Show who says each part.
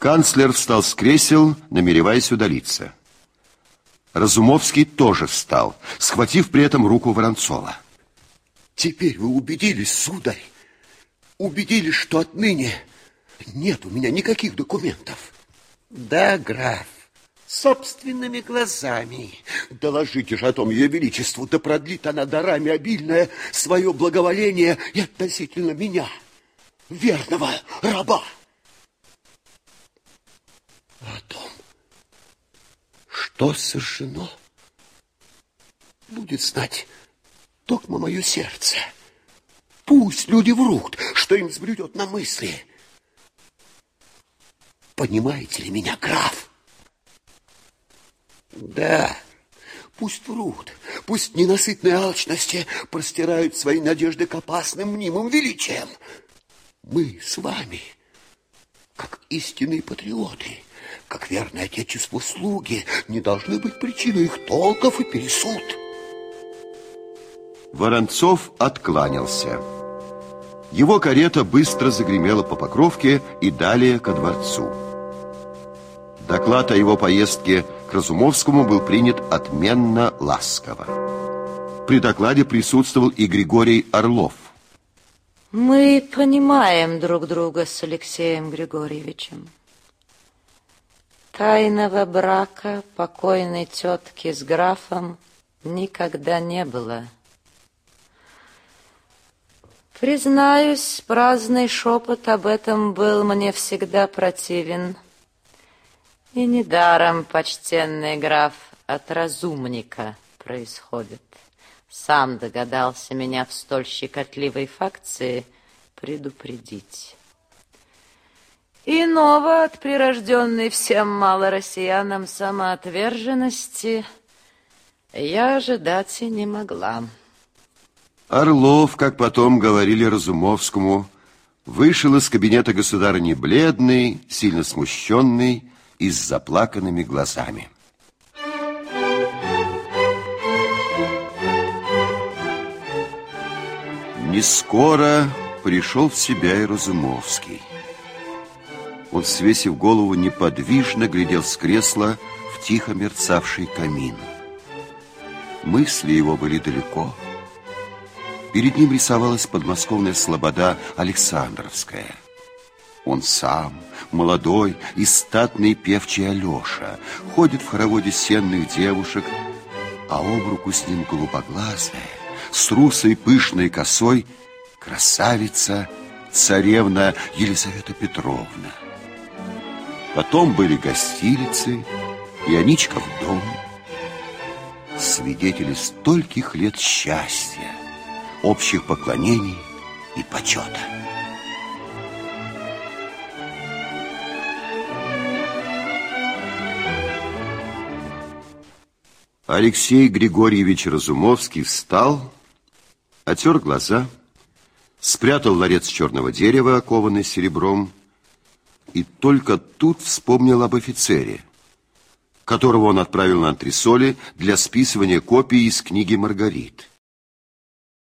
Speaker 1: Канцлер встал с кресел, намереваясь удалиться. Разумовский тоже встал, схватив при этом руку Воронцова.
Speaker 2: Теперь вы убедились, сударь, убедились, что отныне нет у меня никаких документов.
Speaker 3: Да, граф, собственными глазами.
Speaker 2: Доложите же о том ее величеству, да продлит она дарами обильное свое благоволение и относительно меня, верного раба. О том, что сожжено, будет знать только мое сердце. Пусть люди врут, что им взбредет на мысли. Понимаете ли меня, граф? Да, пусть врут, пусть ненасытные алчности простирают свои надежды к опасным мнимым величиям. Мы с вами, как истинные патриоты, как верные отечеству слуги, не должны быть причиной их толков и пересуд.
Speaker 1: Воронцов откланялся. Его карета быстро загремела по Покровке и далее ко дворцу. Доклад о его поездке к Разумовскому был принят отменно ласково. При докладе присутствовал и Григорий Орлов.
Speaker 4: Мы понимаем друг друга с Алексеем Григорьевичем. Тайного брака покойной тетки с графом никогда не было. Признаюсь, праздный шепот об этом был мне всегда противен. И недаром почтенный граф от разумника происходит. Сам догадался меня в столь щекотливой факции предупредить. Иного от прирожденной всем малороссиянам самоотверженности я ожидать и не могла.
Speaker 1: Орлов, как потом говорили Разумовскому, вышел из кабинета государыни бледный, сильно смущенный и с заплаканными глазами. Не скоро пришел в себя и Разумовский. Он, свесив голову, неподвижно глядел с кресла в тихо мерцавший камин. Мысли его были далеко. Перед ним рисовалась подмосковная слобода Александровская. Он сам, молодой и статный певчий Алеша, ходит в хороводе сенных девушек, а об руку с ним голубоглазая, с русой пышной косой красавица царевна Елизавета Петровна. Потом были гостилицы и Аничка в дом. Свидетели стольких лет счастья, общих поклонений и почета. Алексей Григорьевич Разумовский встал, отер глаза, спрятал ларец черного дерева, окованный серебром, и только тут вспомнил об офицере, которого он отправил на антресоли для списывания копий из книги Маргарит.